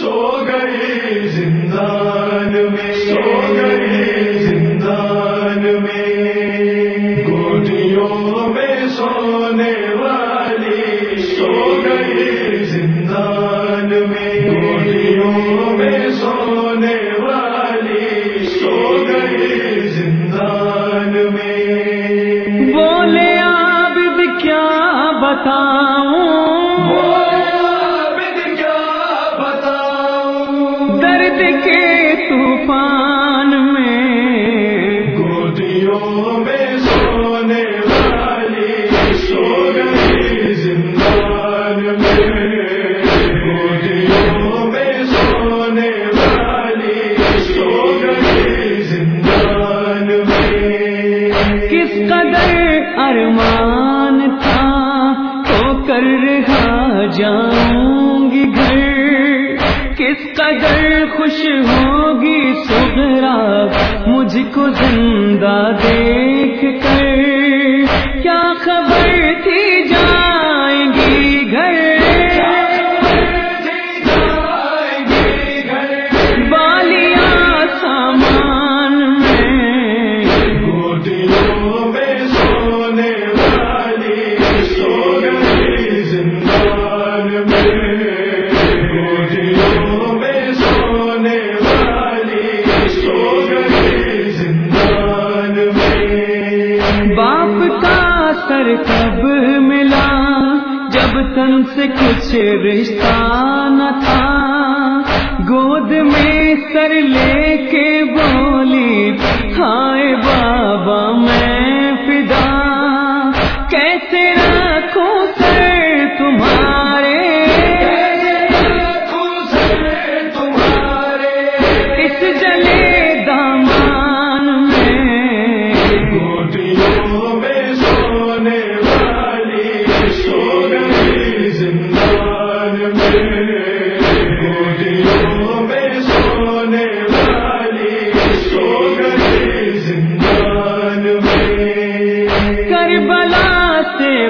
سو گئے زندان میں سو گئے زندان میں۔ گوٹیوں میں سونے والی سو گئے زندان میں۔ گوٹیوں میں سونے والی سو گئے زندان میں۔ بولے عابد کیا بتاؤں؟ قدر ارمان تھا تو کر رہا جاؤں گی گھر۔ کس قدر خوش ہوگی سغرا مجھ کو زندہ دیکھ کر۔ باپ کا سر کب ملا جب تن سے کچھ رشتہ نہ تھا؟ گود میں سر لے کے بولی، ہائے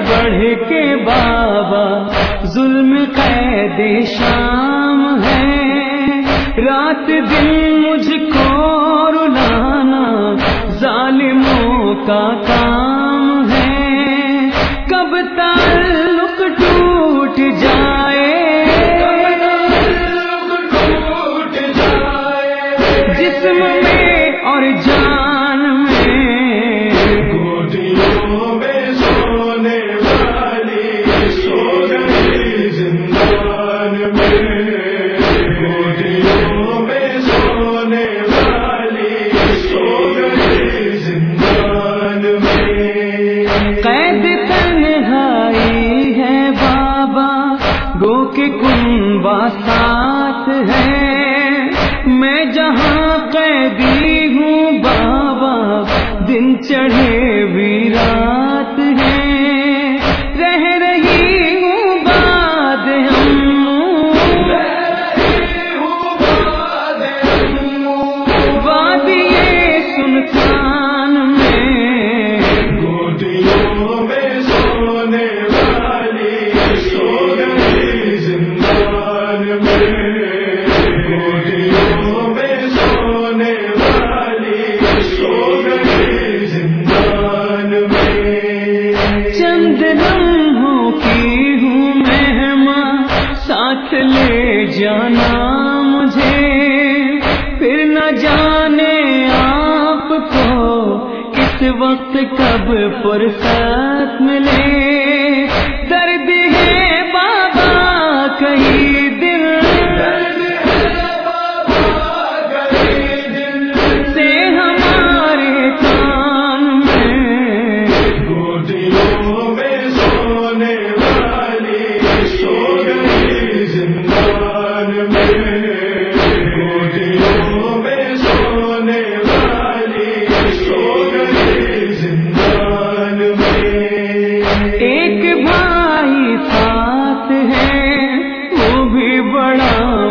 بڑھ کے بابا ظلم قید شام ہے۔ رات دن مجھ کو رلانا، ظالموں کا کام میں جہاں قیدی ہوں بابا دن چڑھے بھی جانا مجھے پھر نہ جانے آپ کو کس وقت کب فرصت ملے۔ درد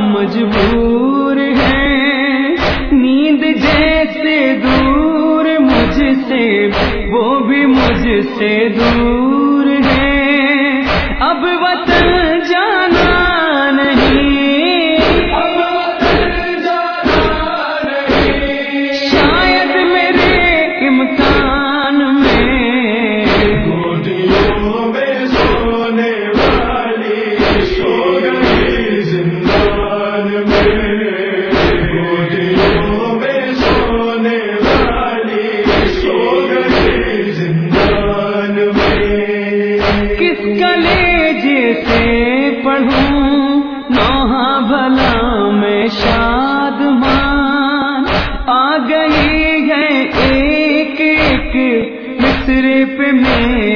مجبور ہے۔ نیند جیسے دور مجھ سے، وہ بھی مجھ سے دور ہے۔ اب وطن شاد مان آ گئی ہے ایک ایک مصر پہ میں